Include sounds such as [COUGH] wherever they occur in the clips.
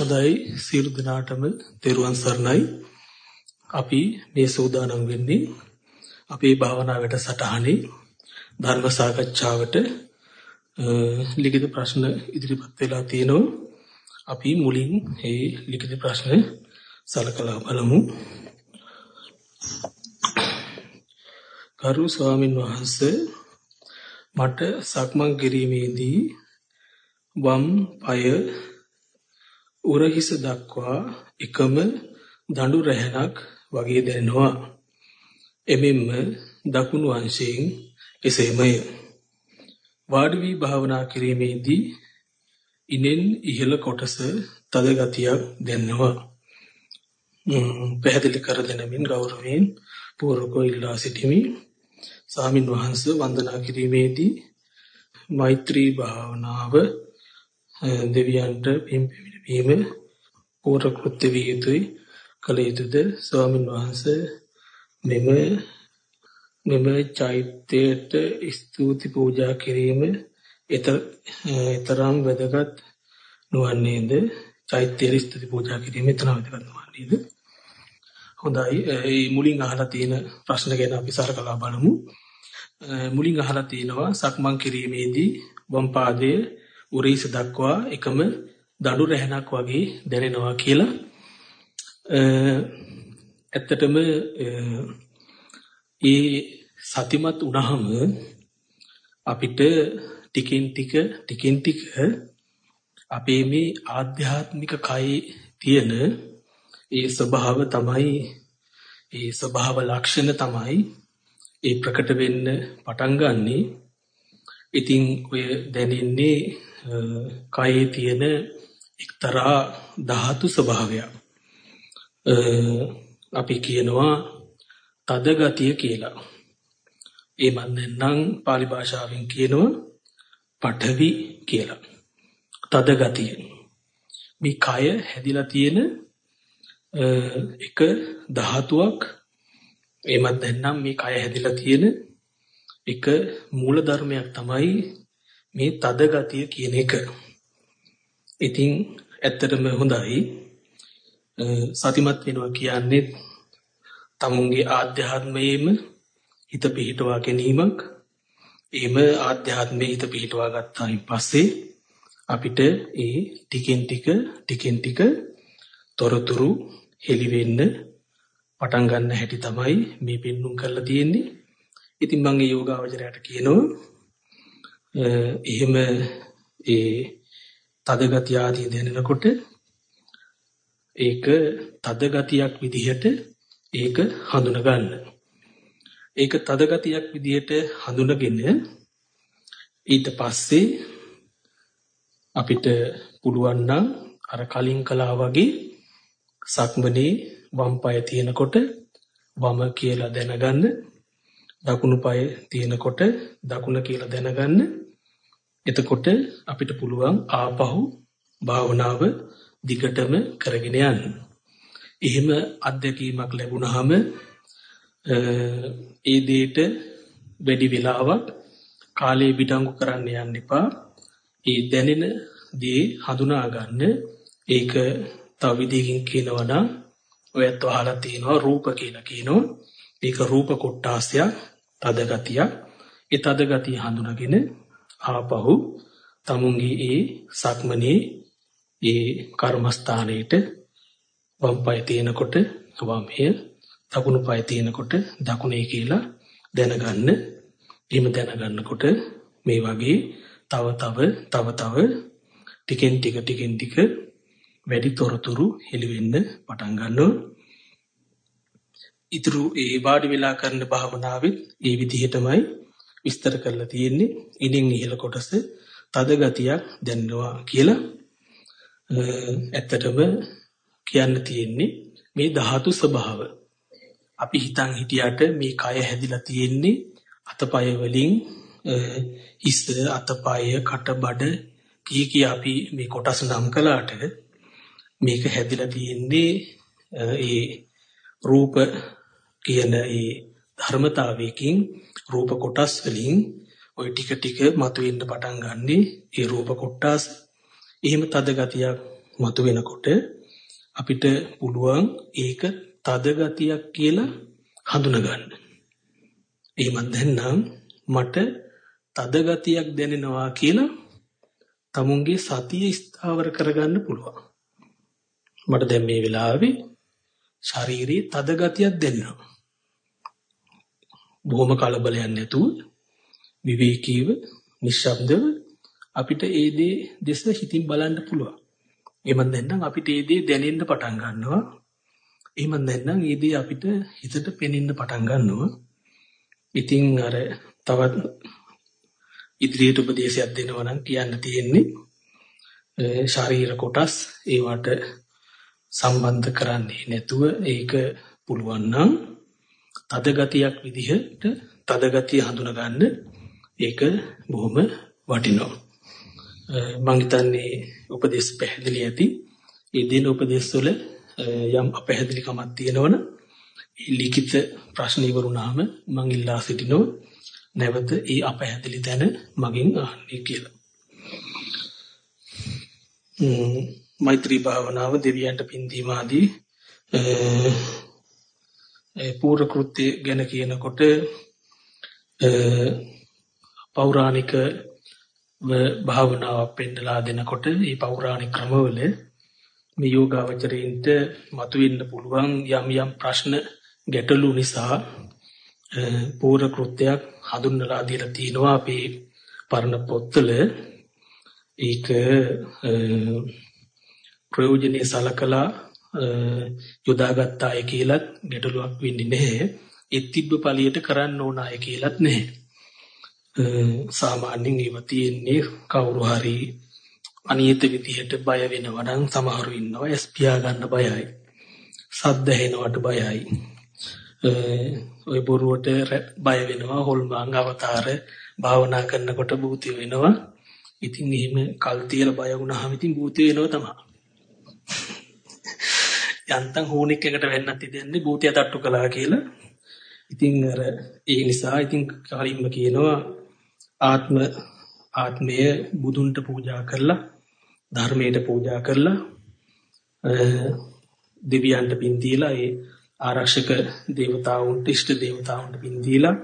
හොඳයි සියලු දෙනාටම තෙරුවන් සරණයි. අපි මේ සූදානම් වෙන්නේ අපේ භාවනා වැඩසටහනේ ධර්ම සාකච්ඡාවට ලිඛිත ප්‍රශ්න ඉදිරිපත් වෙලා තියෙනවා. අපි මුලින් මේ ලිඛිත ප්‍රශ්න සලකලා බලමු. කරු ස්වාමින් වහන්සේ මට සක්මන් කිරීමේදී වම් පාය උරහිස දක්වා එකම දඬු රැහැනක් වගේ දැනෙනවා. එමෙන්ම දකුණු අංශයෙන් එසේමය. වාඩි වී භාවනා කිරීමේදී ඉනෙන් ඉහළ කොටස තද ගතියක් දැනෙනවා. පැහැදිලි කර දෙනමින් ගෞරවයෙන් පූර්වක ඉල්ලා සිටිමි. ස්වාමින් වහන්සේ වන්දනා කිරීමේදී මෛත්‍රී භාවනාව දෙවියන්ට පින් පිවිවීම පූර්ව කෘත්‍ය විය යුතුයි. කළ යුතුද? ස්වාමින් වහන්සේ මෙම මෙම චෛත්‍යයට ස්තුති පූජා කිරීම ඊතරම් වැදගත් නොවන්නේද? චෛත්‍යයට ස්තුති පූජා කිරීම ඊතරම් වැදගත් නොවන්නේද? හොඳයි. ඒ මුලින් අහලා තියෙන ප්‍රශ්න ගැන අපි සරකලා බලමු. මුලින් අහලා තිනවා සක්මන් කිරීමේදී වම් පාදයේ උරීස දක්වා එකම දඩු රැහනක් වගේ දැනෙනවා කියලා ඇත්තටම ඒ සතිමත් වුණාම අපිට ටිකෙන් ටික ටිකෙන් ටික අපේ මේ ආධ්‍යාත්මික කයේ තියෙන ඒ ස්වභාව තමයි ඒ ස්වභාව ලක්ෂණ තමයි ඒ ප්‍රකට වෙන්න පටන් ගන්නෙ. ඉතින් ඔය දැනෙන්නේ කයේ තියෙන එක්තරා ධාතු ස්වභාවයක්. අපි කියනවා තද ගතිය කියලා. ඒ මන්දෙන්නම් pāli භාෂාවෙන් කියනවා පඨවි කියලා. තද ගතිය. මේ කය හැදිලා තියෙන එක ධාතුවක් එමත් දැන්නම් මේ කය හැදිලා තියෙන එක මූල ධර්මයක් තමයි මේ තද ගතිය කියන එක. ඉතින් ඇත්තටම හොඳයි සතිමත් වෙනවා කියන්නේ තමුන්ගේ ආධ්‍යාත්මයේම හිත පිහිටවා ගැනීමක්. එහෙම ආධ්‍යාත්මයේ හිත පිහිටවා ගත්තායින් පස්සේ අපිට ඒ ටිකෙන් ටික ටිකෙන් ටික තොරතුරු හෙලි වෙන්න පටන් ගන්න හැටි තමයි මේ පෙන්눔 කරලා තියෙන්නේ. ඉතින් මම ඒ යෝගාවචරයට කියනවා එහෙම ඒ තද ගතිය ආදී දැනෙනකොට ඒක තද ගතියක් විදිහට ඒක හඳුන ගන්න. ඒක තද ගතියක් විදිහට හඳුනගෙන ඊට පස්සේ අපිට පුළුවන් නම් අර කලින් කළා වගේ සක්මනේ වම් පාය තියෙනකොට වම කියලා දැනගන්න දකුණු පාය තියෙනකොට දකුණ කියලා දැනගන්න එතකොට අපිට පුළුවන් ආපහු භාවනාව දිගටම කරගෙන යන්න. එහෙම අත්දැකීමක් ලැබුණාම ඒ දෙයට වැඩි වෙලාවක් කාලේ පිටංගු කරන්න යන්න එපා. ඒ දැනෙන දේ හඳුනා ගන්න. ඒක තව විදිහකින් කියනවා නම් ඔයත් අහලා තියෙනවා රූප කියලා කියනවා. ඒක රූප කොටාසයක් තද ගතියක්. ඒ තද ගතිය හඳුනාගෙන ආපහු තමුන්ගේ ඒ සක්මනේ ඒ කර්මස්ථානයේට වම් පාය තියෙනකොට වම්ය දකුණු පාය තියෙනකොට දකුණේ කියලා දැනගන්න. එහෙම දැනගන්නකොට මේ වගේ තව තව තව තව ටිකෙන් ටික ටිකෙන් ටික වැඩි තොරතුරු හෙළි වෙන්න පටන් ගන්නවා. ඊතුරු ඒ වාඩි වෙලා කරන භාවනාවෙත් ඒ විදිහටමයි විස්තර කරලා තියෙන්නේ. ඉනින් ඉහළ කොටස තද ගතියක් දැනෙනවා කියලා. ඇත්තටම කියන්න තියෙන්නේ මේ ධාතු ස්වභාව. අපි හිතන් හිටියට මේ කය හැදිලා තියෙන්නේ අතපය වලින් හිස් අතපය කටබඩ කී කී අපි මේ කොටස් නම් කළාට මේක හැදිලා තියෙන්නේ ඒ රූප කියන ඒ ධර්මතාවයකින් රූප කොටස් වලින් ওই ටික ටික මතුවෙන්න පටන් ගන්නෙ ඒ රූප කොටස් එහෙම තද ගතියක් මතුවෙනකොට අපිට පුළුවන් ඒක තද ගතියක් කියලා හඳුනගන්න. එහෙම දැන්නම් මට තද ගතියක් දැනෙනවා කියලා තමුන්ගේ සතිය ස්ථාවර කරගන්න පුළුවන්. මට දැන් මේ වෙලාවේ ශාරීරියේ තද ගතියක් දැනෙනවා. බොහොම කලබලයක් නැතුව විවේකීව නිශ්ශබ්දව අපිට ඒ දේ දෙස හිතින් බලන්න පුළුවන්. එහෙම නැත්නම් අපිට ඒ දේ දැනෙන්න පටන් ගන්නවා. එහෙම නැත්නම් ඒ දේ අපිට හිතට පෙනෙන්න පටන් ගන්නවා. ඉතින් අර තවත් ඉදිරියට උපදේශයක් දෙනවා නම් කියන්න තියෙන්නේ ශාරීරික කොටස් ඒවට සම්බන්ධ කරන්නේ නැතුව ඒක පුළුවන් නම් තද ගතියක් විදිහට තද ගතිය හඳුනා ගන්න ඒක බොහොම වටිනවා. මම හිතන්නේ උපදේශ පැහැදිලි ඇති. ඒ දෙන උපදේශ වල යම් අපැහැදිලිකමක් තියෙනවනම් ලිඛිත ප්‍රශ්න ඉවරුනාම මම ඉල්ලා සිටිනවා. නැවත ඒ අපැහැදිලි තැන මගෙන් අහන්නේ කියලා. මෛත්‍රී භාවනාව දෙවියන්ට පින් දීම ආදී ඒ පූර්ව කෘත්‍ය ගැන කියනකොට පෞරාණික භාවනාවක් පෙන්නලා දෙනකොට මේ පෞරාණික ක්‍රමවල මේ යෝගාවචරයින්ට මතුවෙන්න පුළුවන් යම් යම් ප්‍රශ්න ගැටලු නිසා පූර්ව කෘත්‍යයක් හඳුන්වලා දීලා තිනවා අපේ පරණ පොත්වල. ඒක ප්‍රයෝජනෙයි සලකලා යොදාගත්ත අය කියලත් ගැටලුවක් වෙන්නේ නැහැ. ඒ තිබ්බ පළියට කරන්න ඕන අය කියලත් නැහැ. සාමාන්‍යයෙන් ඒව තියෙන්නේ කවුරු හරි අනියත විදිහට බය වෙනවා නම් සමහරු ඉන්නවා එස් පියා ගන්න බයයි. සද්ද ඇහෙනවට බයයි. ඔය බොරුවට බය වෙනවා හොල්මන් අවතාර භාවනා කරනකොට භූති වෙනවා. ඉතින් එහෙම කල් තියලා බය වුණාම ඉතින් භූති වෙනවා තමයි. යන්තම් හෝනික් එකට වෙන්නත් ඉතින්නේ භූතිය තට්ටු කළා කියලා. ඉතින් අර ඒ නිසා ඉතින් කලින්ම කියනවා ආත්ම ආත්මය බුදුන්ට පූජා කරලා ධර්මයට පූජා කරලා දෙවියන්ට පින් දීලා ඒ ආරක්ෂක දේවතාවුන්ට ඉෂ්ට දේවතාවුන්ට පින් දීලා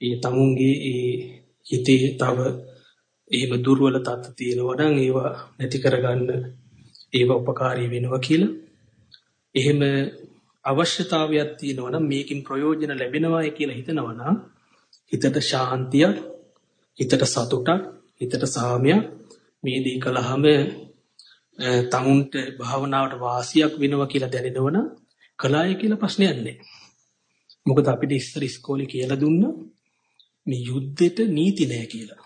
ඒ තමුන්ගේ ඒ හිතේ තව එහෙම දුර්වල තත්ත්ව තියෙනවා නම් ඒවා නැති කරගන්න ඒවා උපකාරී වෙනවා කියලා එහෙම අවශ්‍යතාවයක් තියෙනවා නම් මේකින් ප්‍රයෝජන ලැබෙනවායි කියලා හිතනවා නම් හිතට ශාන්තියක් හිතට සතුටක් හිතට සාමයක් මේ දී කලහම තමුන්ට භාවනාවට වාසියක් වෙනවා කියලා දැනෙනවනම් කලාය කියලා ප්‍රශ්නයක් නැහැ. මොකද අපිට ඉස්සර ඉස්කෝලේ කියලා දුන්නා මේ යුද්ධෙට නීති නැහැ කියලා.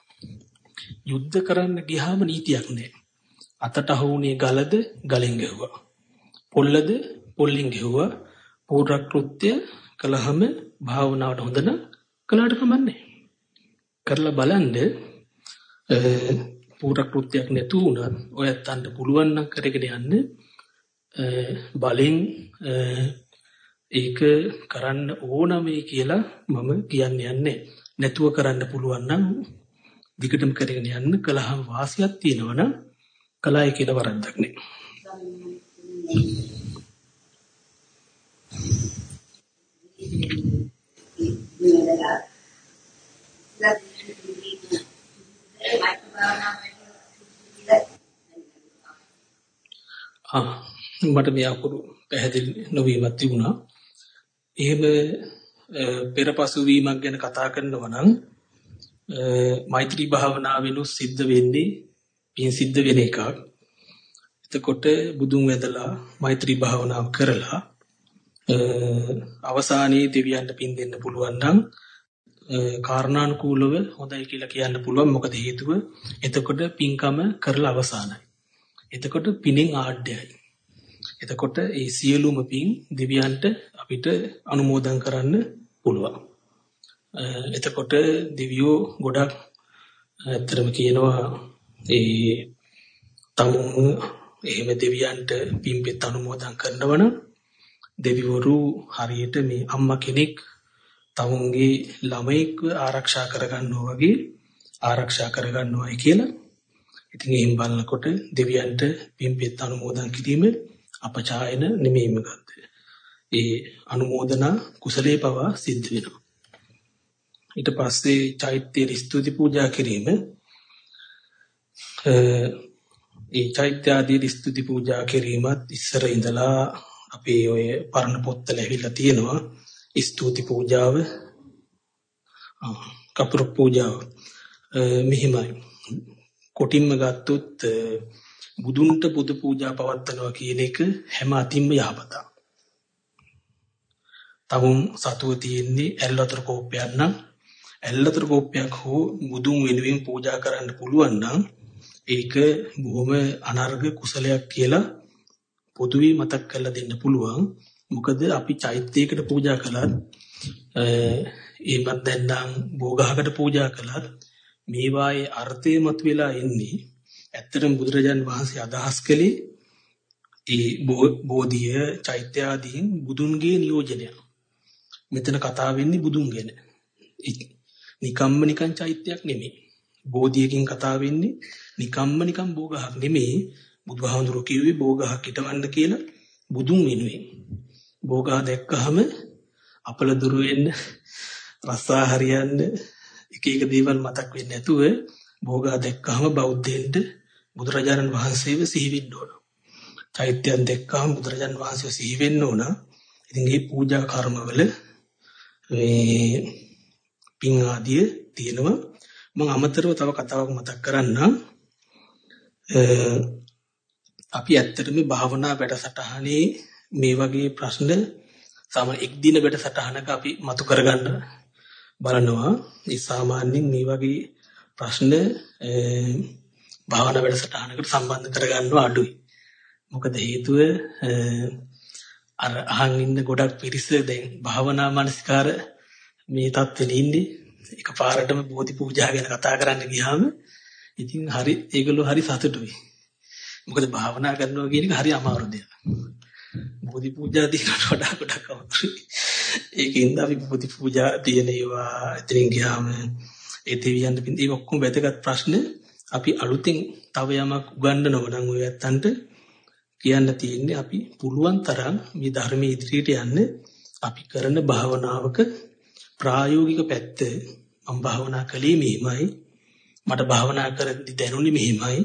යුද්ධ කරන්න ගියාම නීතියක් නැහැ. අතට අහුුනේ ගලද ගලෙන් ගැහුවා. පොල්ලද පොල්ලෙන් ගැහුවා. පූර්වකෘත්‍ය කළාම භාවනාවට හොඳ නම් කළාට කමන්නේ. කරලා බලන්න පූර්වකෘත්‍යයක් නැතු වුණත් ඔයත් අන්න පුළුවන් නම් කරගෙන යන්න බලෙන් ඒක කරන්න ඕනමයි කියලා මම කියන්නේ යන්නේ නැතුව කරන්න පුළුවන් නම් දිගටම කරගෙන යන්න කලහම වාසියක් තියෙනවනම් කලයි කියලා වරද්දක් නෑ ආ මට මේ අකුරු පැහැදිලි නොවීමක් තිබුණා. එහෙම පෙරපසු වීමක් ගැන කතා කරනවා නම් මෛත්‍රී භාවනාවෙනු සිද්ධ වෙන්නේ පින් සිද්ධ වෙන එකක්. එතකොට බුදුන් වැදලා මෛත්‍රී භාවනාව කරලා අවසානයේ දෙවියන්ට පින් දෙන්න පුළුවන් නම් කාරණානුකූලව හොඳයි කියලා කියන්න පුළුවන් මොකද හේතුව එතකොට පින්කම කරලා අවසానයි. එතකොට පිනෙන් ආඩ්‍යයි. එතකොට ඒ සියලුම පින් දෙවියන්ට අපිට අනුමෝදන් කරන්න පුළුවන්. එතකොට දෙවියෝ ගොඩක් ඇත්තටම කියනවා ඒ තමුන් එහෙම දෙවියන්ට පින්පෙත් අනුමෝදන් කරනවනම් දෙවිවරු හරියට මේ අම්මා කෙනෙක් තමුන්ගේ ළමයෙක්ව ආරක්ෂා කරගන්නවා වගේ ආරක්ෂා කරගන්නවායි කියලා ඉතින් එහෙන් බලනකොට දෙවියන්ට පින්පෙත් අනුමෝදන් කිරීම අපචායන නෙමෙයි මොකද්ද? ඒ අනුමෝදනා කුසලයේ පවා සිද්ධ වෙනවා. ඊට පස්සේ චෛත්‍ය ස්තුති පූජා කිරීම ඒ චෛත්‍ය ආදී ස්තුති පූජා කිරීමත් ඉස්සර ඉඳලා අපේ ඔය පරණ පොත්වල ඇවිල්ලා තියෙනවා. ස්තුති පූජාව කපුරු පූජාව. මෙහිමයි. කොටින්ම ගත්තොත් බුදුන්ට බුදු පූජා පවත්වනවා කියන එක හැම අතින්ම යහපතක්. තවුන් සතුව තියෙන්නේ ඇල්ලතර කෝප්පයක් නම් ඇල්ලතර කෝප්පයක් හෝ බුදුන් වෙනුවෙන් පූජා කරන්න පුළුවන් නම් ඒක බොහොම අනර්ග කුසලයක් කියලා පොදුවේ මතක් කරලා දෙන්න පුළුවන්. මොකද අපි චෛත්‍යයකට පූජා කළත් එහෙමත් නැත්නම් භෝගහකට පූජා කළත් මේවායේ අර්ථය මතුවලා එන්නේ ඇත්තටම බුදුරජාන් වහන්සේ අදහස් කළේ ඒ බෝධිය චෛත්‍ය ආදීන් බුදුන්ගේ නියෝජනය. මෙතන කතා වෙන්නේ බුදුන් ගැන. නිකම්ම නිකං චෛත්‍යයක් නෙමෙයි. බෝධියකින් කතා වෙන්නේ නිකම්ම නිකම් භෝගහක් නෙමෙයි. බුදුහාමුදුරුවෝ කිව්වේ භෝගහක් හිටවන්න කියලා බුදුන් වෙනුවෙන්. භෝගහ දැක්කහම අපල දුර වෙන්න රස්සා හරියන්න එක එක දේවල් මතක් වෙන්නේ නැතුව භෝගා දැක්කහම බෞද්ධයන්ට බුදුරජාණන් වහන්සේව සිහි වෙන්න ඕන. චෛත්‍යයන් දැක්කහම බුදුරජාණන් වහන්සේව සිහි වෙන්න ඕන. ඉතින් මේ පූජා කර්මවල මේ පින් ආදිය තියෙනවා. මම අමතරව තව කතාවක් මතක් කරන්නම්. අපි ඇත්තටම භාවනා වැඩසටහනේ මේ වගේ ප්‍රශ්න සාමාන්‍ය එක් දින වැඩසටහනක අපි මතු කරගන්න බලනවා. ඒ සාමාන්‍යයෙන් මේ වගේ ප්‍රශ්න භාවනා වැඩසටහනකට සම්බන්ධ කරගන්නව අඩුයි. මොකද හේතුව අර අහන් ඉන්න ගොඩක් පිරිස දැන් භාවනා මානසිකාර මේ தත්ත්වෙ ඉන්නේ එකපාරටම බෝධි පූජා ගැන කතා කරන්න ගියාම ඉතින් හරි ඒගොල්ලෝ හරි සතුටුයි. මොකද භාවනා කරනවා කියන එක හරි අමාරු දෙයක්. බෝධි පූජා දිනකට වඩා ගොඩක් අමාරුයි. ඒකින්ද අපි බෝධි පූජා තියෙන ඒවා එතනින් ගියාම ඒ දෙවියන් පින්දී ඔක්කොම වැදගත් ප්‍රශ්න අපි අලුතෙන් තව යමක් උගන්වනව නම් ඔය ඇත්තන්ට කියන්න තියෙන්නේ අපි පුළුවන් තරම් මේ ධර්මයේ ඉදිරියට යන්න අපි කරන භාවනාවක ප්‍රායෝගික පැත්ත මම භාවනා කළේ මෙහිමයි මට භාවනා කරද්දි දැනුනේ මෙහිමයි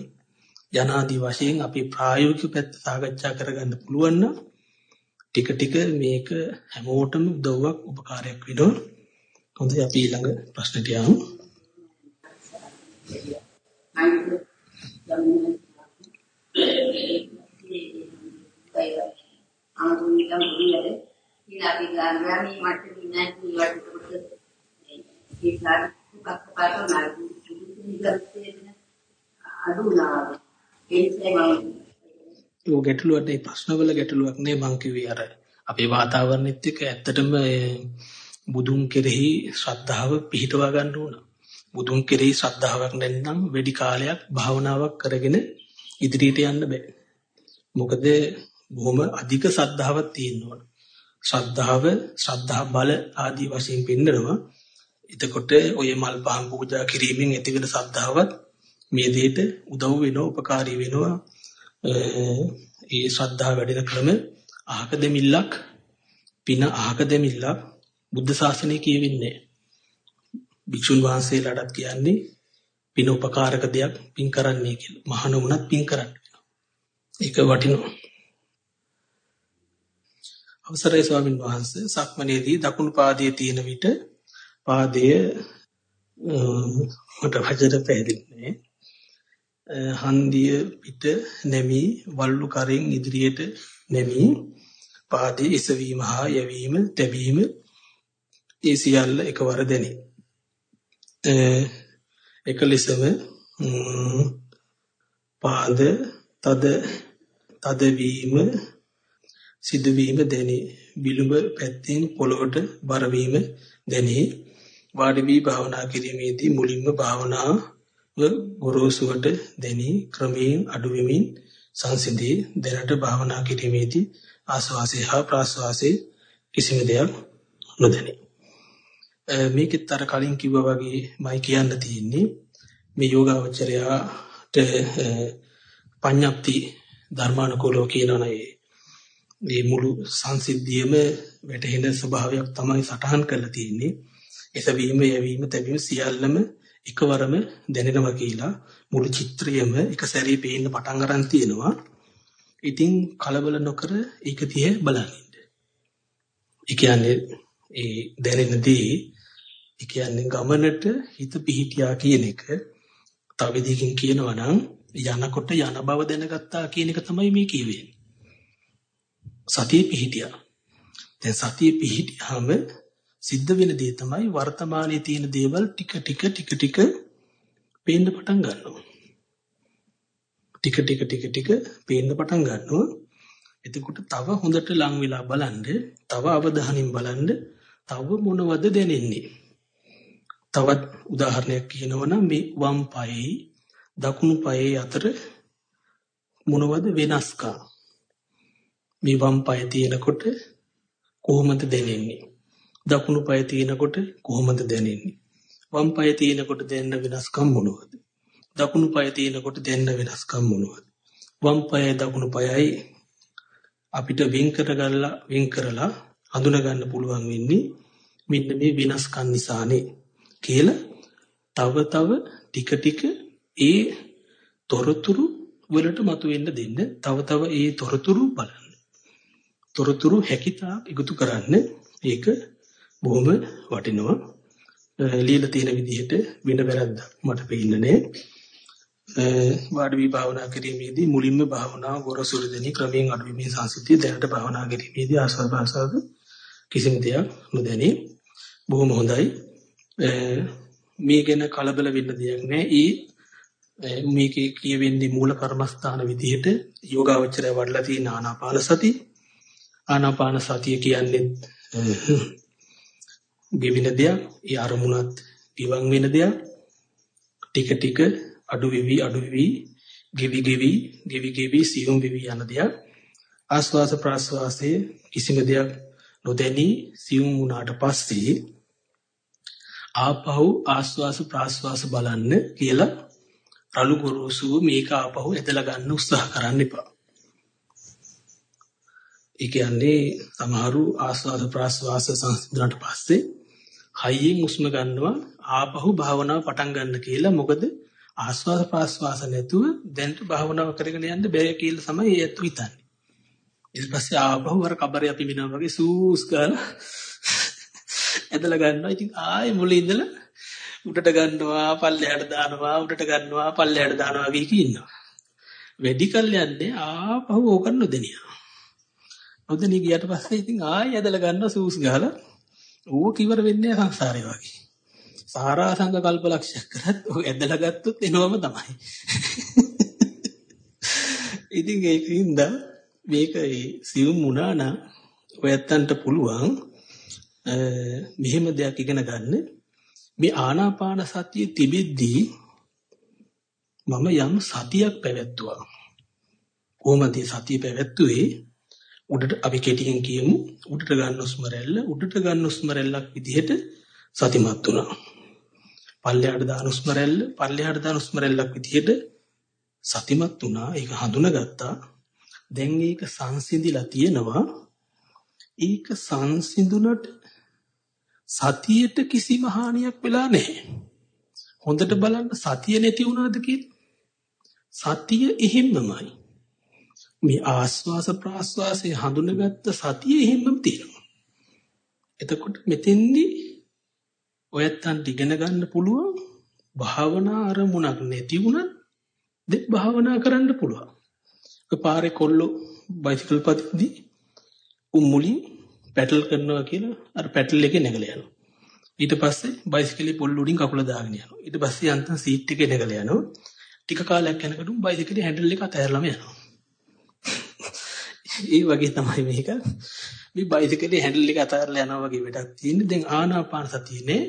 යනාදී වශයෙන් අපි ප්‍රායෝගික පැත්ත සාකච්ඡා කරගන්න පුළුවන් නම් ටික ටික මේක හැමෝටම උදව්වක් උපකාරයක් වෙනවා. හොඳයි අපි ඊළඟ ප්‍රශ්නට යමු. ආගමික මුලියද ඉලා අපි ගාමියා මේ මට විනාඩි ඉවරකට ඒ සාරි කුක්ක පාතෝ නාලු ඉතින් අඩු නාවා ඒක ගැටලුවක් නෙයි ප්‍රශ්නවල ගැටලුවක් නෙයි මං කිව්වේ අර අපේ වාතාවරණෙත් එක්ක ඇත්තටම බුදුන් කෙරෙහි ශ්‍රද්ධාව පිහිටවා ගන්න ඕන. බුදුන් කෙරෙහි ශ්‍රද්ධාවක් නැත්නම් වැඩි කාලයක් භාවනාවක් කරගෙන ඉදිරියට යන්න බෑ. මොකද බොහොම අධික ශ්‍රද්ධාවක් තියෙන්න ඕන. ශ්‍රද්ධාව, ශ්‍රද්ධා බල ආදී වශයෙන් පෙන්නනවා. එතකොට ඔය මල් පහන් පූජා කිරීමෙන් ඇතිවෙන ශ්‍රද්ධාවත් මේ දෙයට උදව් වෙනවා උපකාරී වෙනවා ඒ ශ්‍රද්ධාව වැඩෙන ක්‍රම අහක දෙමිල්ලක් පින අහක දෙමිල්ලක් බුද්ධ ශාසනය කියවෙන්නේ භික්ෂුන් වහන්සේලාටත් කියන්නේ පින උපකාරක දෙයක් පින් කරන්නේ කියලා. මහාන වුණත් පින් කරන්න වෙනවා. ඒක වටිනවා. අවසරයි ස්වාමින් වහන්සේ සක්මනේදී දකුණු පාදයේ තියෙන විට පාදයේ මට වචන පැහැදිලිනේ හන්දිය පිට නැමි වල්ලු කරෙන් ඉදිරියට නැමි පාදයේ එසවීම හා යැවීම තැබීම ඒ සියල්ල එකවර දැනේ. එක ලෙසම පාද තද තදවීම සිදුවීම දැනේ. විලුඹ පැත්තෙන් පොළොවට බර වීම දැනේ. වාඩි වී භාවනා කිරීමේදී මුලින්ම භාවනාව ගොරෝසුවට දැනී ක්‍රමයෙන් අඩු වෙමින් සංසිඳී දැනට භාවනා කිරීමේදී ආස්වාසේ හා ප්‍රාස්වාසේ කිසිම දෙයක් නොදැනේ. මේකෙත් අර කලින් කිව්වා වගේ මයි කියන්න තියෙන්නේ මේ යෝගාවචරයා පඤ්ඤප්ති ධර්මානුකූලව කියනවනේ මේ මුළු සංසිද්ධියම වැටහෙන ස්වභාවයක් තමයි සටහන් කරලා තියෙන්නේ. එසවීම, යැවීම, තැවීම සියල්ලම එකවරම දැනෙනවා කියලා මුළු චිත්‍රයම එක සැරේ පේන්න පටන් ගන්න තියෙනවා. ඉතින් කලබල නොකර ඒක දිහා බලන්න. ඒ කියන්නේ ඒ දැනෙන දේ ඒ කියන්නේ ගමනට හිත පිහිටියා කියන එක තව විදිහකින් කියනවා නම් යනකොට යන බව දැනගත්තා කියන එක තමයි මේ කියවෙන්නේ. සතිය පිහිටියා. දැන් සතිය පිහිටියාම සිද්ධ වෙන දේ තමයි වර්තමානයේ තියෙන දේවල් ටික ටික ටික ටික පේන්න පටන් ගන්නවා. ටික ටික ටික ටික පේන්න පටන් ගන්නවා. එතකොට තව හොඳට ලං වෙලා බලන්න, තව අවධානයෙන් බලන්න, තව මොනවද දැනෙන්නේ? තවත් උදාහරණයක් කියනවනම් මේ වම් පායේ දකුණු පායේ අතර මොනවද වෙනස්කම්? මේ වම් පාය තියෙනකොට කොහොමද දැනෙන්නේ? දකුණු පාය තියෙනකොට කොහොමද දැනෙන්නේ? වම් පාය තියෙනකොට දැනෙන වෙනස්කම් මොනවද? දකුණු පාය තියෙනකොට දැනෙන වෙනස්කම් මොනවද? වම් පායයි දකුණු පායයි අපිට වෙන් කරගල්ලා වෙන් කරලා හඳුනා ගන්න පුළුවන් වෙන්නේ මෙන්න මේ වෙනස්කම් නිසානේ කියලා තව තව ටික ටික ඒ තොරතුරු වලට මතුවෙන්න දෙන්න තව තව ඒ තොරතුරු බලන්න. තොරතුරු හැකිතාක් එකතු කරන්න ඒක බොහොම වටිනවා. লীලා තියෙන විදිහට වෙන වැරද්දක් මට පේන්නේ නැහැ. වාඩි වී භාවනා කිරීමේදී මුලින්ම භාවනාව ගොරසුරු දෙනි ක්‍රමයෙන් අඩුවීමේ සංසිද්ධිය දැනට භාවනා කිරීමේදී ආස්වාද ප්‍රාසාද කිසිම දෙයක් නොදැනී බොහොම හොඳයි මේ ගැන කලබල වෙන්න දෙයක් නැහැ ඊ මේකේ කියවෙන්නේ මූල කර්මස්ථාන විදිහට යෝගාවචරය වඩලා තියෙන ආනාපාන සති ආනාපාන සතිය කියන්නේ ගෙවින දෙයක් ඒ අරමුණත් ඉවන් වෙන දෙයක් ටික ටික අඩු වෙවි අඩු වෙවි ගෙවි ගෙවි ගෙවි ගෙවි සියුම් වෙවි යන දෙයක් ආස්වාස ප්‍රාස්වාසයේ කිසිම දෙයක් නොදැනී සියුම් වුණාට පස්සේ ආපහු ආස්වාස ප්‍රාස්වාස බලන්න කියලා රළු ගොරෝසු මේක ආපහු ඇදලා ගන්න උත්සාහ කරන්න එපා. ඒ කියන්නේ සමහරු ආස්වාද ප්‍රාස්වාස සංසිඳුණාට පස්සේ හයියෙන් උස්ම ගන්නවා ආපහු භාවනාව පටන් ගන්න කියලා මොකද ආස්වාද ප්‍රාස්වාස නැතුව දැන්ට භාවනාව කරගෙන යන්න බෑ කියලා තමයි ඒ ඇත්ත හිතන්නේ. ඊට පස්සේ ආපහු අර කබරේ අපි මිනා වගේ සූස් ගාලා ඇදලා ගන්නවා. ඉතින් ආයේ මුලින් ඉඳලා උඩට ගන්නවා පල්ලෙහාට දානවා උඩට ගන්නවා පල්ලෙහාට දානවා වගේ ඉන්නවා. වැඩි කල් යන්නේ ආපහු ඕකන් නොදෙනියා. නොදෙනී ගියට පස්සේ ඉතින් ආයෙ ඇදලා ගන්නවා සූස් ගහලා ඌව කිවර වෙන්නේ සංසාරේ වගේ. සාරා සංඝ කල්පලක්ෂයක් කරත් ඔය ඇදලා ගත්තොත් එනවම තමයි. ඉතින් ඒකින්ද මේක සිවුම් වුණා නම් ඔයත්තන්ට පුළුවන් මෙහෙම දෙයක් ඉගෙන ගන්න මේ ආනාපාන සතිය තිබෙද්දී මම යම් සතියක් පැවැත්තුවා කොහොමද සතිය පැවැත්තුවේ උඩට අපි කෙටියෙන් කියමු. උඩට ගන්න උස්ම රැල්ල උඩට ගන්න උස්ම රැල්ලක් විදිහට සතිමත් වුණා. පල්ලෙහාට දාන උස්ම රැල්ල පල්ලෙහාට දාන උස්ම රැල්ලක් විදිහට සතිමත් වුණා. ඒක හඳුනාගත්තා. දැන් ඒක සංසිඳිලා තියෙනවා. ඒක සංසිඳුනට සතියට කිසිම හානියක් වෙලා නැහැ. හොඳට බලන්න සතිය නැති වුණාද සතිය එහෙම්මමයි. මේ ආස්වාස ප්‍රාස්වාසයේ හඳුනගත්ත සතිය එහෙම්මම තියෙනවා. එතකොට මෙතෙන්දී ඔයත්තන්ට ඉගෙන ගන්න පුළුවන් භාවනා අරමුණක් නැති වුණත් දෙක් භාවනා කරන්න පුළුවන්. ඒ පාරේ කොල්ලෝ බයිසිකල් පදිද්දී උම්මුලින් පැටල් කරනවා කියලා අර පැටල් එකේ නැගලා යනවා. ඊට පස්සේ බයිසිකලේ පොල් උඩින් කකුල දාගෙන යනවා. ඊට පස්සේ අන්තිම සීට් එකේ නැගලා යනවා. ටික කාලයක් යනකොට බයිසිකලේ හැන්ඩල් එක අතහැරලාම යනවා. ඒ වගේ තමයි මේක. මේ බයිසිකලේ හැන්ඩල් එක අතහැරලා යනවා වගේ වැඩක් තියෙන්නේ. දැන් ආනාපාන සතියනේ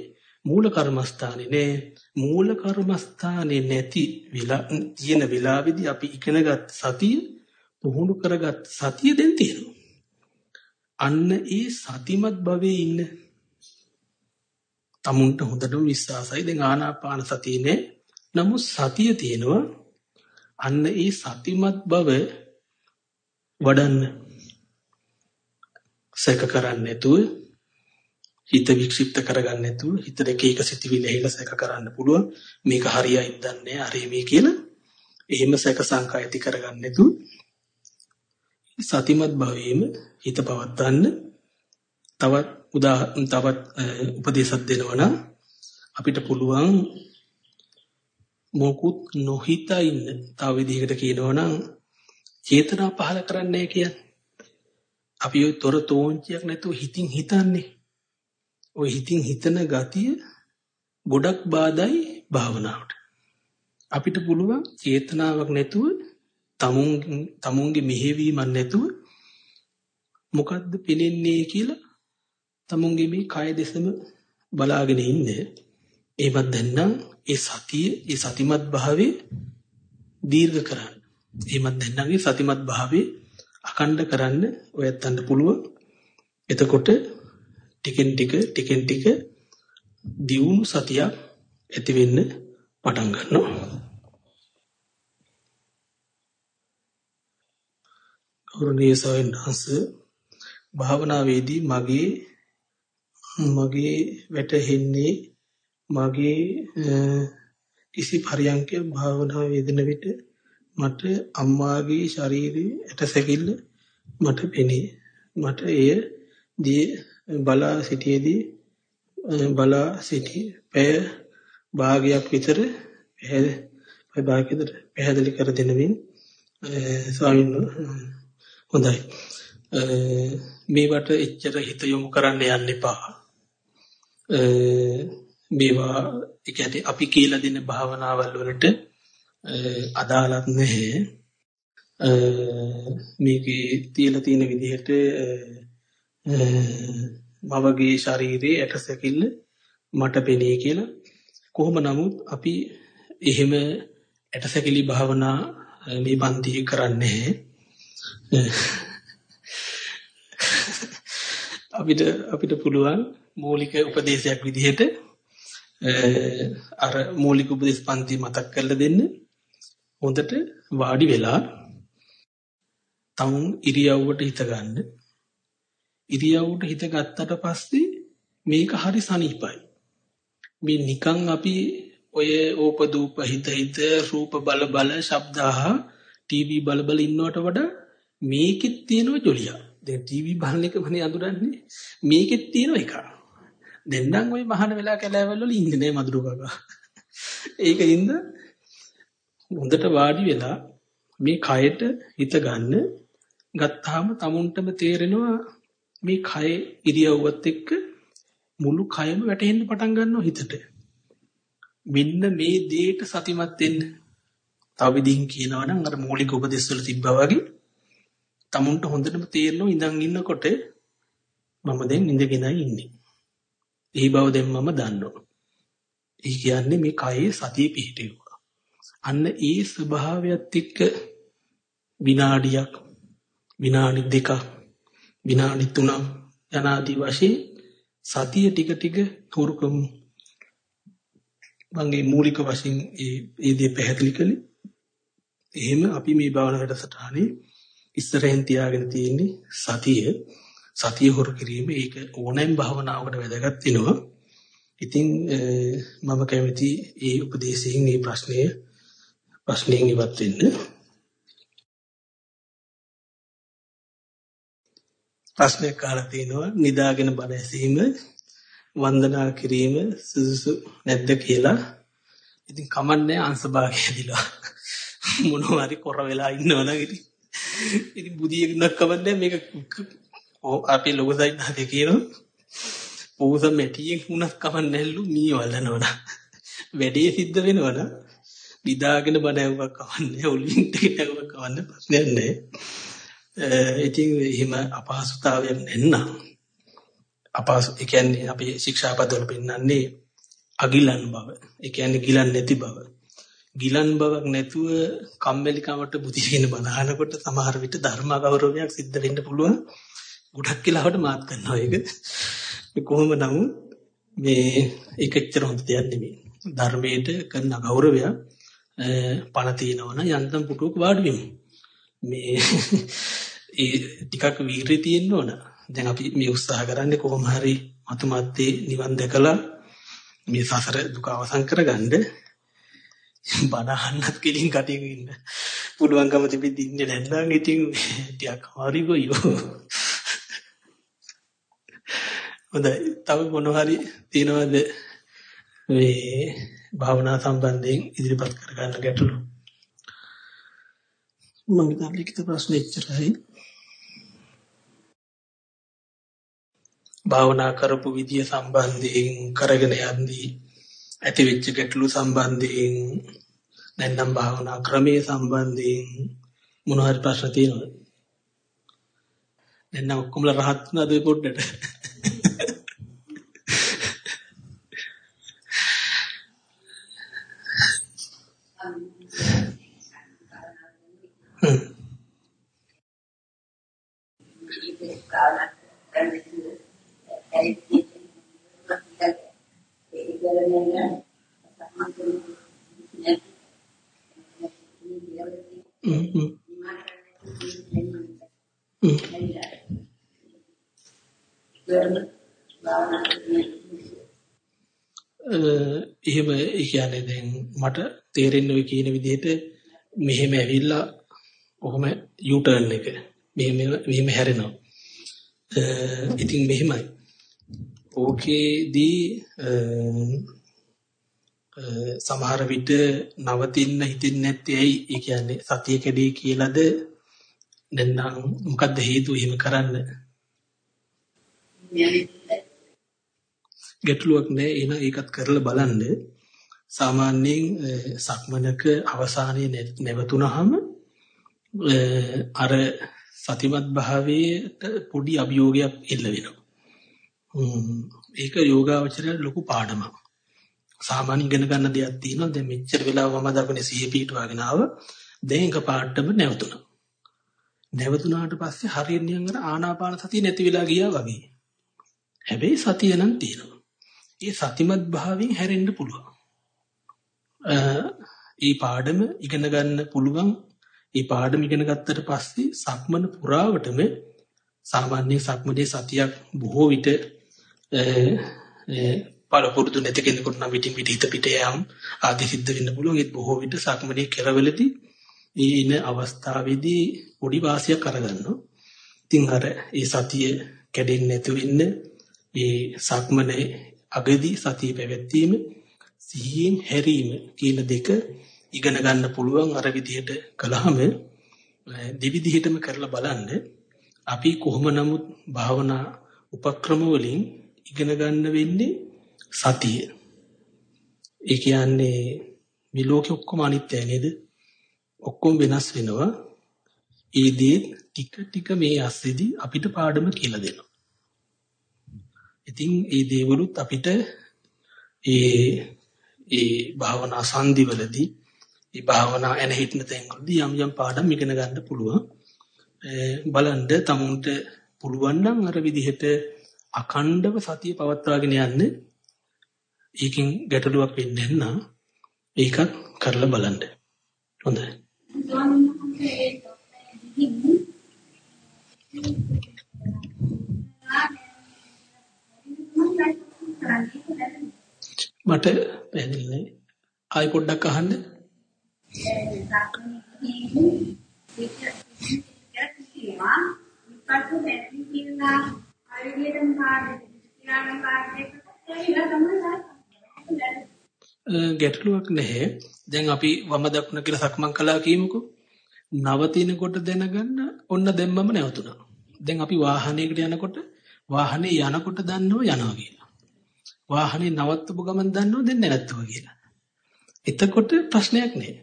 මූල කර්මස්ථානේ නේ මූල කර්මස්ථානේ නැති විලා තියෙන වෙලාවේදී අපි ඉගෙනගත් සතිය පුහුණු කරගත් සතිය දැන් තියෙනවා. අන්න ඒ සතිමත් භවයේ ඉන්න තමුන්ට හොඳටම විශ්වාසයි දැන් ආනාපාන සතියනේ නමුත් සතිය තියෙනවා අන්න ඒ සතිමත් බව වඩන්න සැක කරන්නේ නැතුව හිත වික්ෂිප්ත කරගන්න නැතුව හිතට එක එක සිතිවිලි ඇහිලා සැක කරන්න පුළුවන්. මේක හරියයි දන්නේ හරි මේ කියලා. එහෙම සැක සංකා ඇති කරගන්න නැතුව සතිමත් භවයේම හිත පවත්වන්න තවත් උදා තවත් උපදේශයක් දෙනවා නම් අපිට පුළුවන් මොකුත් නොහිතා ඉන්න තව විදිහකට කියනවා නම් චේතනා පහල කරන්නේ කියන්නේ? අපි ඔය තොර තෝංචියක් නැතුව හිතින් හිතන්නේ. ওই හිතින් හිතන ගතිය ගොඩක් බාධායි භාවනාවට. අපිට පුළුවන් චේතනාවක් නැතුව තමුන් තමුන්ගේ මෙහෙවීමක් නැතුව මොකද්ද පෙනෙන්නේ කියලා තමුන්ගේ මේ කය දෙසම බලාගෙන ඉන්නේ. ඒවත් දැන්නම් ඒ සතිය ඒ සතිමත් භාවයේ දීර්ඝ කරන්න. එහෙමත් නැත්නම් ඒ සතිමත් භාවයේ අකණ්ඩ කරන්න ඔයත්තන්ට පුළුවන්. එතකොට ටිකෙන් ටික ටිකෙන් ටික දියුණු සතියක් ඇති වෙන්න පටන් ගන්නවා. ගෞරවනීය සවින්හස භාවනාවේදී මගේ මගේ වැටහෙන්නේ මගේ කිසි පරියන්කයක් භාවනා වේදන විට මට අම්මාගේ ශරීරයේ ඇටසැකිල්ල මට පෙනේ. මට එය දී බලා සිටියේදී බලා සිටි පැය භාගයක් විතර පැය භාගයක් විතර පැහැදිලි කර දෙනමින් ස්වාමීන් හොඳයි. මේවට එච්චර හිත යොමු කරන්න යන්න එපා. මේවා ඒ කියන්නේ අපි කියලා දෙන භාවනාවල් වලට අදාළත් නැහැ. මේකේ තියලා තියෙන විදිහට මවගේ ශරීරයේ ඇටසැකිල්ල මට පෙනේ කියලා කොහොම නමුත් අපි එහෙම ඇටසැකිලි භාවනා මේ බන්ති කරන්නේ අපිට අපිට පුළුවන් මූලික උපදේශයක් විදිහට අර මූලික උපදේශ පන්ති මතක් කරලා දෙන්න. හොඳට වාඩි වෙලා තමුන් ඉරියව්වට හිත ගන්න. ඉරියව්වට හිත ගත්තට පස්සේ මේක හරි සනීපයි. මේ නිකන් අපි ඔය ඕපදූප හිත හිත රූප බල බල ශබ්දාහ ටීවී බල බල ඉන්නවට වඩා මේකෙත් තියෙනවා ජොලියක්. දැන් ටීවී බලන එක මනේ අඳුරන්නේ මේකෙත් තියෙන එක. දැන් නම් ওই මහාන වෙලා කැලෑවල් වල ඉන්නේ නේ මදුරු කකා. [LAUGHS] ඒකින්ද හොඳට වාඩි වෙලා මේ කයට හිත ගන්න ගත්තාම tamunටම තේරෙනවා මේ කය ඉරියව්වත් එක්ක මුළු කයම වැටෙන්න පටන් ගන්නවා හිතට. මෙන්න මේ දේට සතිමත් වෙන්න. තව විදිහින් කියනවා නම් අර මූලික උපදෙස් වල තිබ්බා වගේ tamunට හොඳටම තේරෙනවා ඉඳන් ඉන්නකොට මම දැන් ඉඳගෙනයි ඉන්නේ. ඒ බව දැන් මම දන්නවා. ඒ කියන්නේ මේ කයේ සතිය පිහිටුවා. අන්න ඒ ස්වභාවයත් එක්ක විනාඩියක් විනාඩි දෙකක් විනාඩි තුනක් යනාදී වශයෙන් සතිය ටික ටික හුරුකම් මගේ මූලික වශයෙන් ඒ ඒ දේ පැහැදිලි කළේ. එහෙම අපි මේ භාවනා වැඩසටහනේ ඉස්සරහෙන් තියාගෙන තියෙන්නේ සතිය. සතිය හොරු කිරීම ඒක ඕනෑම භාවනාවකට වැදගත් වෙනවා. ඉතින් මම කැමති ඒ උපදේශයෙන් මේ ප්‍රශ්නය ප්‍රශ්නෙන් ඉවත් වෙන්න. ප්‍රශ්නයක් කාලා තිනවා නිදාගෙන බණ ඇසීම වන්දනා කිරීම සුදුසු නැද්ද කියලා. ඉතින් කමන්නේ අංශභාගය දිලා. මොනවා හරි කොර වෙලා ඉන්නවනම් ඉතින් ඉතින් බුදියෙක් නක්කවන්නේ මේක අපේ ලොකු සයින්හතේ කියනවා පූස මෙටියෙක් වුණත් කමන්නේලු මී වලනවන වැඩේ සිද්ධ වෙනවන නිදාගෙන බණ ඇහුවක් කවන්නේ ඔලින් ටිකක් කවන්න ප්‍රශ්නයක් නැහැ. ඉතින් එහෙම අපහසුතාවයක් නැන්නම් අපහසු ඒ කියන්නේ අපි ශික්ෂාපදවල පෙන්නන්නේ අගිලන් බව. ඒ කියන්නේ ගිලන් නැති බව. ගිලන් බවක් නැතුව කම්මැලිකමට බුදිගෙන බනහනකොට සමහර විට ධර්ම ගෞරවයක් සිද්ධ වෙන්න පුළුවන්. ගොඩක් වෙලාවට මාත් කරනවා ඒක. කොහොම නමුත් මේ ඒක එච්චර හොඳ දෙයක් නෙමෙයි. ධර්මයට කරන ගෞරවය පණ තියෙනවනම් යන්තම් පුටුවක වාඩි වෙමු. මේ [LAUGHS] ඒ ටිකක් වීරිය තියෙන්න ඕන. දැන් අපි මේ උත්සාහ කරන්නේ කොහොම හරි මතුමැත්තේ නිවන් දැකලා මේ සසර දුක අවසන් කරගන්න බණ අහන්නත් කෙලින් කටියක ඉන්න පුළුවන්කම තිබෙද්දි ඉන්නේ නැත්නම් ඉතින් ටිකක් හරි ගොයියෝ හොඳයි තව මොන හරි තියෙනවද මේ භාවනා සම්බන්ධයෙන් ඉදිරිපත් කරගන්න ගැටලු මම හිතන්නේ ලිඛිත ප්‍රශ්න එච්චරයි භාවනා කරපු විදිය සම්බන්ධයෙන් කරගෙන යද්දී ඇතිවෙච්ච ගැටලු සම්බන්ධයෙන් නැත්නම් භාවනා ක්‍රමයේ සම්බන්ධයෙන් මොන හරි ප්‍රශ්න තියෙනවද? නැත්නම් ඔක්කොමලා රහත් වුණාද පොඩ්ඩට? කියන්නේ දැන් මට තේරෙන්නේ ඔය කියන විදිහට මෙහෙම ඇවිල්ලා කොහොම යූ ටර්න් එක මෙහෙම මෙහෙම හැරෙනවා. ඉතින් මෙහෙමයි. ඕකේදී සමහර විට නවතින්න හිතෙන්නේ නැත්තේ ඇයි? ඒ කියන්නේ සතිය කැඩේ කියලාද නැත්නම් මොකද්ද හේතුව එහෙම කරන්න? ගැටලුවක් නැහැ. එහෙනම් ඒකත් කරලා බලන්න. සාමාන්‍යයෙන් සක්මනක අවසානයේ නැවතුනහම අර සතිමත් භාවයට පොඩි අභියෝගයක් එල්ල වෙනවා. ඒක යෝගාවචරය ලොකු පාඩමක්. සාමාන්‍ය ඉගෙන ගන්න දෙයක් තියෙනවා. දැන් මෙච්චර වෙලාව මම දකුණේ සිහිය පිටවාගෙන ආව. දැන් එක පාඩම නැවතුණා. නැවතුණාට පස්සේ හරියට නිකන් අර ආනාපාන සතිය නැති වෙලා ගියා වගේ. හැබැයි සතිය නම් තියෙනවා. ඒ සතිමත් භාවයෙන් හැරෙන්න පුළුවන්. ඒ පාඩම ඉගෙන ගන්න පුළුවන්. ඒ පාඩම ඉගෙන ගත්තට පස්සේ සක්මන පුරාවටම සාමාන්‍ය සක්මනේ සතියක් බොහෝ විට පළපුරුදු නැති කෙනෙකුට නම් පිටින් පිට හිත පිට යම් ආදි සිද්ධ වෙන්න පුළුවන් ඒත් බොහෝ විට සක්මනේ කෙරවලදී ඒ ඉන අවස්ථාවේදී පොඩි වාසියක් අරගන්නවා. ඉතින් අර ඒ සතිය කැඩෙන්නේ නැතු වෙන්න ඒ සක්මනේ අගදී සතිය පැවැත්වීම සිහියෙන් හැරීම කියන දෙක ඉගෙන ගන්න පුළුවන් අර විදිහට කළාම දෙවිදිහටම කරලා බලන්න අපි කොහොම නමුත් භාවනා උපක්‍රම වලින් ඉගෙන ගන්න වෙන්නේ සතිය. ඒ කියන්නේ මේ ලෝකෙ ඔක්කොම අනිත්‍යයි නේද? ඔක්කොම වෙනස් වෙනවා. ඒ දේ ටික ටික මේ ඇස්සෙදි අපිට පාඩම කියලා දෙනවා. ඉතින් ඒ දේවලුත් අපිට ඒ ඒ භාවනා සංදිවලදී ඒ භාවනා එන හිටන තැන්වලදී යම් යම් පාඩම් ඉගෙන ගන්න පුළුවන්. බලන්න තමුන්ට පුළුවන් නම් අර විදිහට අඛණ්ඩව සතිය පවත්වාගෙන යන්න ඒකෙන් ගැටලුවක් වෙන්නේ නැත්නම් ඒකත් කරලා බලන්න. හොඳයි. මට පැහැදිලි නෑ. ආයි පොඩ්ඩක් අහන්න. ගැටලුවක් නැහැ. දැන් අපි වම දකුණ කියලා සක්මන් කළා කියමුකෝ. නවතිනකොට දැනගන්න ඔන්න දැම්මම නැවතුණා. දැන් අපි වාහනයකට යනකොට වාහනේ යනකොට දන්නව යනවා කියලා. වාහනේ නවත්තපු ගමන් දන්නව දැන් නැවතුවා කියලා. එතකොට ප්‍රශ්නයක් නෑ.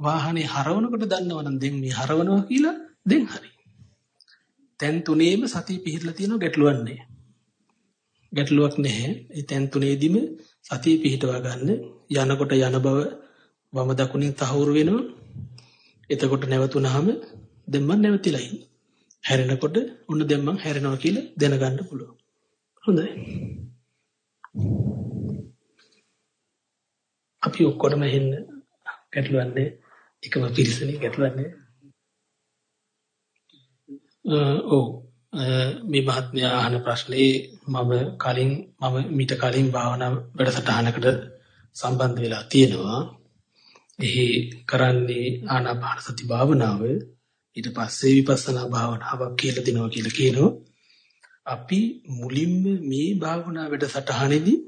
වාහනේ හරවනකොට දන්නවනම් දැන් මේ හරවනවා කියලා දැන් හරි. තැන් තුනේම සතිය පිහිටලා තියෙනවා ගැටලුවක් නෑ. ගැටලුවක් නැහැ. ඒ තැන් තුනේදීම සතිය පිහිටවා ගන්න යනකොට යන බව වම දකුණින් තහවුරු වෙනවා. එතකොට නැවතුනහම දැන් මම නැවතිලා ඉන්නේ. හැරෙනකොට ඔන්න දැන් මම හැරෙනවා කියලා දැනගන්න පුළුවන්. හොඳයි. අපි ඔක්කොටම හෙන්න ගැටලුවන්නේ එකම පිරිසනේ ගැටලුවන්නේ. ඔව් මේ මහත්මයා අහන ප්‍රශ්නේ මම කලින් මම මීට කලින් භාවනා වැඩසටහනකට සම්බන්ධ වෙලා තියෙනවා. එහි කරන්නේ ආනාපාන සති භාවනාව ඊට පස්සේ විපස්සනා භාවනාවක් කියලා දෙනවා කියලා කියනවා. අපි මුලින්ම මේ භාවනා වැඩසටහනේදී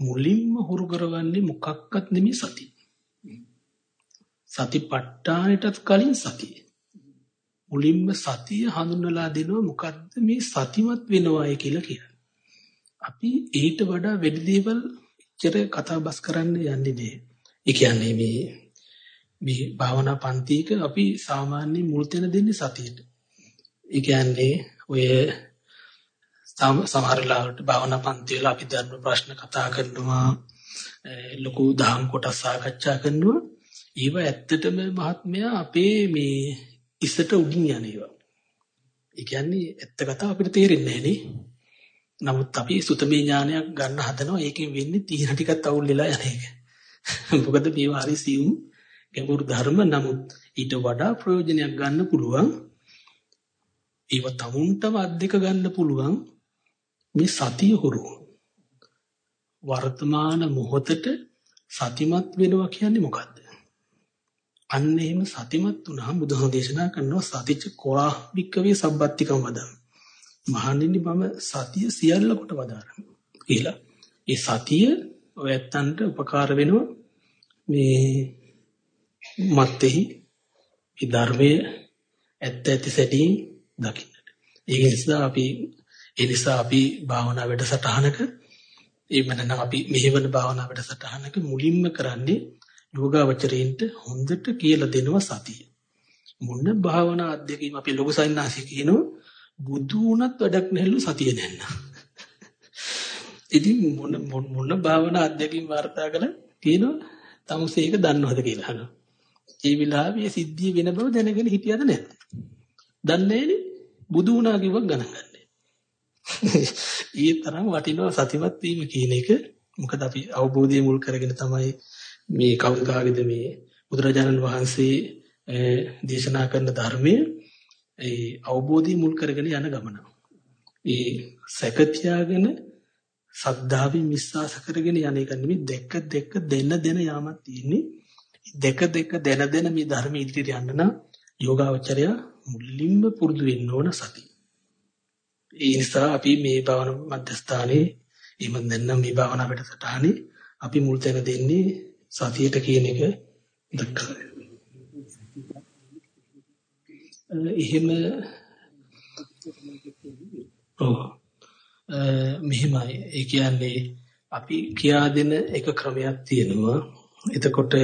මුලින්ම හුරු කරවන්නේ මොකක්වත් නෙමෙයි සතිය. සතිපට්ඨානෙටත් කලින් සතිය. මුලින්ම සතිය හඳුන්වලා දෙනවා මොකද්ද මේ සතිමත් වෙනවායි කියලා කියන්නේ. අපි ඊට වඩා වැඩි දේවල් ඉච්චර කතා බස් කරන්න යන්නේ නෑ. ඒ කියන්නේ මේ මේ භාවනා පන්තික අපි සාමාන්‍ය මුල් තැන දෙන්නේ සතියට. ඒ කියන්නේ ඔය සමහර ලාවට භාවනා පන්ති වල අපි ධර්ම ප්‍රශ්න කතා කරනවා ලොකු දහම් කොටස් සාකච්ඡා කරනවා. ඒව ඇත්තටම මහත්මයා අපේ මේ ඉස්සට උඩින් යන ඒවා. ඒ කියන්නේ ඇත්ත කතාව අපිට තේරෙන්නේ නැහැ නමුත් අපි සුතමේ ඥානයක් ගන්න හදනවා ඒකෙන් වෙන්නේ තීන ටිකක් අවුල් වෙලා යන එක. මොකද මේවා හරි සියුම් ගැඹුරු ධර්ම නමුත් ඊට වඩා ප්‍රයෝජනයක් ගන්න පුළුවන් ඒව තමුන්ටම අද්දක ගන්න පුළුවන් මේ සතිය හුරු. වර්තමාන මොහොතට සතිමත් වෙනවා කියන්නේ මොකද්ද? අන්න එහෙම සතිමත් වුණාම බුදුහාම දේශනා කරනවා සතිච කොරා වික්කවේ සබ්බත්තිකම් වදම් මහණෙනි මම සතිය සියල්ල කොට වදාරනවා කියලා. ඒ සතිය ඔය ඇත්තන්ට උපකාර වෙනවා මේ මත්ෙහි මේ ධර්මයේ ඇත්ත ඇති සැටියෙන් දකින්නට. ඒ නිසා අපි ඒ නිසා අපි භාවනා වැඩසටහනක ඒ මනන අපි මෙහෙවන භාවනා වැඩසටහනක මුලින්ම කරන්නේ යෝගාවචරයින්ට හොඳට කියලා දෙනවා සතිය. මොන භාවනා අධ්‍යක්ීම අපි ලොකු සයින්නාසි කියනවා බුදු වුණත් වැඩක් නැල්ලු සතිය නැන්න. ඉතින් මොන මොන භාවනා අධ්‍යක්ීම වාර්තා කළ කියනවා තමුසේ ඒක දන්නවද කියලා අහනවා. ඒ විලාවේ සිද්ධිය වෙන බව දැනගෙන හිටියද නැද්ද? දන්නේ නැනේ. බුදු වුණා කිව්වක් ගණන් ගන්නෑ. ඊ තරම් වටිනවා සතිමත් වීම කියන එක. මොකද අපි අවබෝධය මුල් කරගෙන තමයි මේ කවුරුකාගෙද මේ බුදුරජාණන් වහන්සේ දේශනා කරන ධර්මයේ ඒ අවබෝධය මුල් කරගෙන යන ගමන. ඒ සැක තියාගෙන සද්ධාවෙන් විශ්වාස කරගෙන යන එක නෙමෙයි දෙක දෙක දෙන දෙන යාමක් තියෙන්නේ. දෙක දෙක දෙන දෙන මේ ධර්ම ඉදිරියට යන්න නම් යෝගාවචරය මුලින්ම පුරුදු වෙන්න ඕන සතිය. ඒ නිසා අපි මේ භාවන මධ්‍යස්ථානයේ එහෙම නැත්නම් මේ භාවනා වැඩසටහනේ අපි මුල් තැන දෙන්නේ සතියට කියන එක දක්වනවා. එහෙම ඔව්. මෙහිමයි. ඒ කියන්නේ අපි කියා දෙන එක ක්‍රමයක් තියෙනවා. එතකොට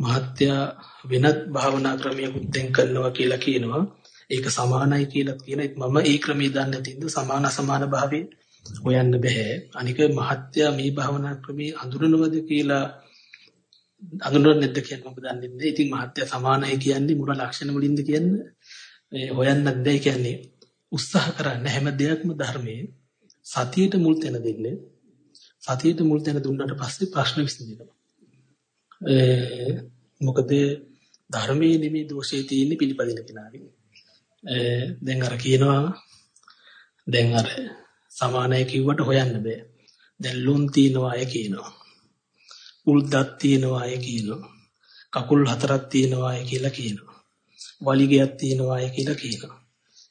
මහත්යා වෙනත් භාවනා ක්‍රමයක් දැන් කරනවා කියලා කියනවා. ඒක සමානයි කියලා කියන මම ඒ ක්‍රමයේ දන්නේ නැතිඳ සමාන සමාන භාවයේ හොයන්න බෑ අනික මහත්යා මේ භාවනා ක්‍රමයේ අඳුරනවද කියලා අඳුරන්නේ නැද්ද කියන්නේ මම දන්නේ නැහැ. ඉතින් මහත්යා සමානයි කියන්නේ මොන ලක්ෂණ වලින්ද කියන්නේ? හොයන්නත් බෑ කියන්නේ උත්සාහ කරන්න හැම දෙයක්ම ධර්මයේ සතියට මුල් තැන දෙන්නේ. සතියට මුල් තැන දුන්නාට පස්සේ ප්‍රශ්න විසඳෙනවා. මොකද ධර්මයේ නෙමෙයි දෝෂේ තියෙන්නේ පිළිපදින කෙනාගේ. දැන් අර කියනවා දැන් අර සමානයි කිව්වට හොයන්න බෑ. දැන් ලුන් තියනවා අය කියනවා. උල් දත් තියනවා අය කියනවා. කකුල් හතරක් තියනවා අය කියලා කියනවා. වලිගයක් තියනවා අය කියලා කියනවා.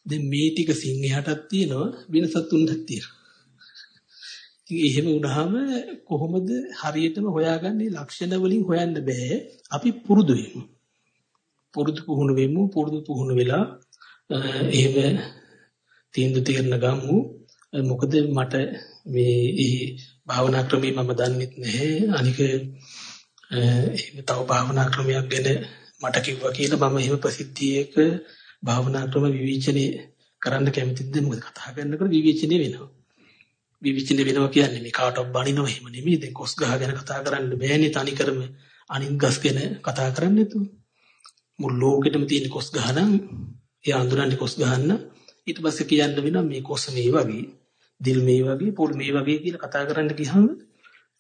දැන් මේ ටික සිංහයටත් තියෙනවා වෙනසක් තුනක් තියෙනවා. ඉතින් එහෙම වුණාම කොහොමද හරියටම හොයාගන්නේ? ලක්ෂණ වලින් හොයන්න බෑ. අපි පුරුදු වෙමු. පුරුදු පුහුණු වෙමු. පුරුදු පුහුණු වෙලා එහෙම තීන්දුව తీරන ගමු. මොකද මට මේ භාවනා ක්‍රමය මම දන්නෙත් නැහැ. අනික එහෙම තව භාවනා ක්‍රමයක් ගැන මට කිව්වා කියලා මම එහෙම ප්‍රසිද්ධියක භාවනා ක්‍රම විවේචනය කරන්න කැමතිද මොකද කතා කරනකොට විවේචනය වෙනවා. විවිචින වෙනවා කියන්නේ මේ කාටවත් බනිනව එහෙම නෙමෙයි. දැන් කොස් ගහ ගැන කතා කරන්න බෑනේ තනිකරම අනිත් ගස් ගැන කතා කරන්න නේතු. මුළු ලෝකෙටම තියෙන කොස් ගහ නම් ඒ අඳුරන්නේ කොස් ගහන්න. ඊට පස්සේ කියන්න වෙනවා මේ කොස් මේ වගේ, දිල් මේ වගේ, පොල් මේ වගේ කියලා කතා කරන්න ගියහම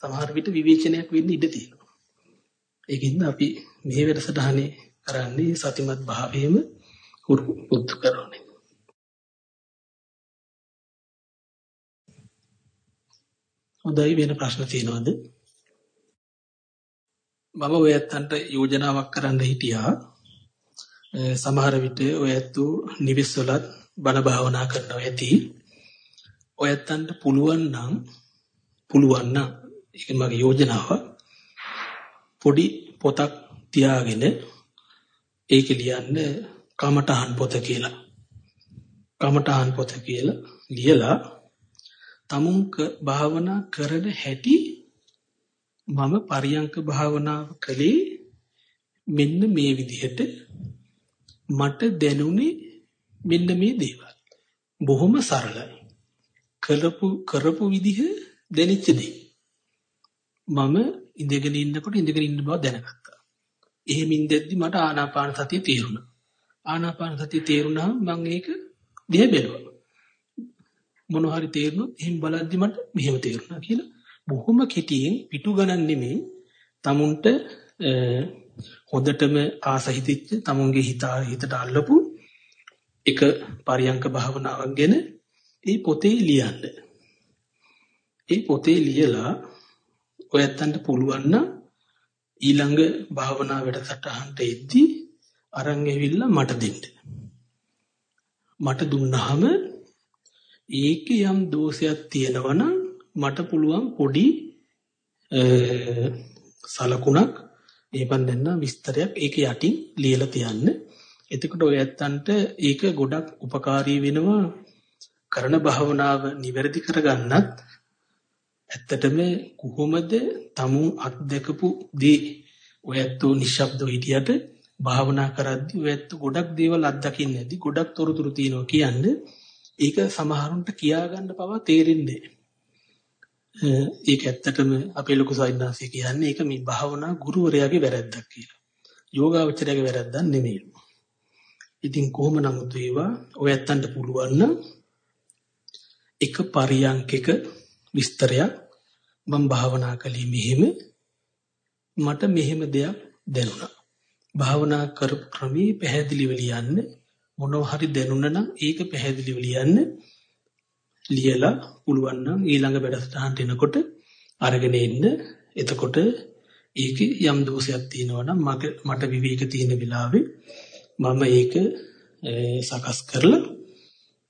සමහර විට විවේචනයක් වෙන්න ඉඩ තියෙනවා. ඒකින්ද අපි මේ වැඩසටහනේ කරන්නේ සතිමත් භාවයේම පුරුදු කරන්නේ. හොඳයි වෙන ප්‍රශ්න තියෙනවද? මම ඔය ඇත්තන්ට යෝජනාවක් කරන්න හිටියා. සමහර විට ඔය ඇත්තු නිවෙස් වලත් බණ භාවනා කරනවා ඇති. ඔය ඇත්තන්ට පුළුවන් නම් පුළුවන් නම් ඒක මගේ යෝජනාව පොඩි පොතක් තියාගෙන ඒක ලියන්න කමඨහන් පොත කියලා. කමඨහන් පොත කියලා ලියලා තමුන්ක භාවනා කරන හැටි මම පරියංක භාවනාව කළේ මෙන්න මේ විදිහට මට දැනුනේ මෙන්න මේ දේවල්. බොහොම සරලයි. කරපු කරපු විදිහ දැනෙච්ච දේ. මම ඉඳගෙන ඉන්නකොට ඉඳගෙන ඉන්න බව දැනගත්තා. එහෙම ඉඳද්දි මට ආනාපාන සතිය තේරුණා. ආනාපාන සතිය තේරුණාම මම ඒක දිහා බැලුවා. මොන හරි තේරුණොත් එහෙම බලද්දි මට මෙහෙම තේරුණා කියලා බොහොම කෙටියෙන් පිටු ගණන් නෙමෙයි tamunට හොඳටම ආසහිතෙච්ච tamunගේ හිත හිතට අල්ලපු එක පරියංක භාවනාවක් ගැන ඒ පොතේ ලියන්න. ඒ පොතේ ලියලා ඔයත්තන්ට පුළුවන් නම් ඊළඟ භාවනා වැඩසටහනට එද්දී අරන් ඇවිල්ලා මට දෙන්න. මට දුන්නාම ඒකේ යම් දෝෂයක් තියෙනවා නම් මට පුළුවන් පොඩි සලකුණක් ඒපන් දෙන්න විස්තරයක් ඒක යටින් ලියලා තියන්න. එතකොට ඔය ඇත්තන්ට ඒක ගොඩක් ಉಪකාරී වෙනවා කරන භාවනාව නිවැරදි කරගන්නත් ඇත්තටම කොහොමද tamun අත්දකපු දේ ඔය ඇත්තෝ නිශ්ශබ්දව හිටියට භාවනා කරද්දී ඔය ඇත්තෝ ගොඩක් දේවල් අත්දකින්නේ නැති ගොඩක් තොරතුරු තියෙනවා කියන්නේ ඒක සමහරුන්ට කියාගන්න පවා තේරෙන්නේ ඒක ඇත්තටම අපේ ලොකු සයින්නාසි කියන්නේ ඒක මේ භාවනා ගුරුවරයාගේ වැරැද්දක් කියලා. යෝගාවචරයාගේ වැරැද්දක් නෙමෙයි. ඉතින් කොහොම නමුත් ඒවා ඔය ඇත්තන්ට පුළුවන් නම් එක පරියන්කක විස්තරයක් මම භාවනා කළේ මෙහෙම මට මෙහෙම දෙයක් දැනුණා. භාවනා කරපු ක්‍රමී පැහැදිලිව ලියන්න මොනවා හරි දැනුණා නම් ඒක පැහැදිලිව ලියන්න ලියලා පුළුවන් නම් ඊළඟ වැඩසටහනට එනකොට අරගෙන එන්න. එතකොට ඒකේ යම් දෝෂයක් තියෙනවා නම් මට විවේක තියෙන වෙලාවේ මම ඒක සකස් කරලා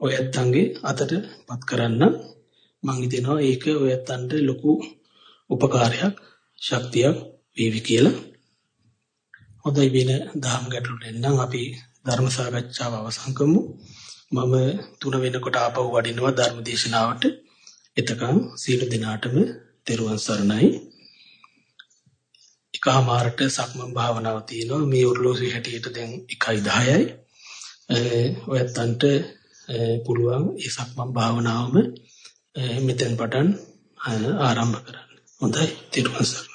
ඔය ඇත්තන්ගේ අතට පත් කරන්න මං හිතනවා ඒක ඔය ඇත්තන්ට ලොකු උපකාරයක් ශක්තියක් වේවි කියලා. හොඳයි වෙන දහම් ගැටලු දෙන්නම් අපි ධර්ම සාකච්ඡාව අවසන් කරමු. මම තුන වෙනකොට ආපහු වඩිනවා ධර්ම දේශනාවට. එතකන් සීල දිනාටම තෙරුවන් සරණයි. එකමාරට සක්මන් භාවනාව තියෙනවා. මේ උර්ලෝසුවේ හැටියට දැන් 1:10යි. ඔයත්තන්ට පුළුවන් ඒ සක්මන් භාවනාවම මෙතෙන් පටන් ආරම්භ කරන්න. හොඳයි. තෙරුවන් සරණයි.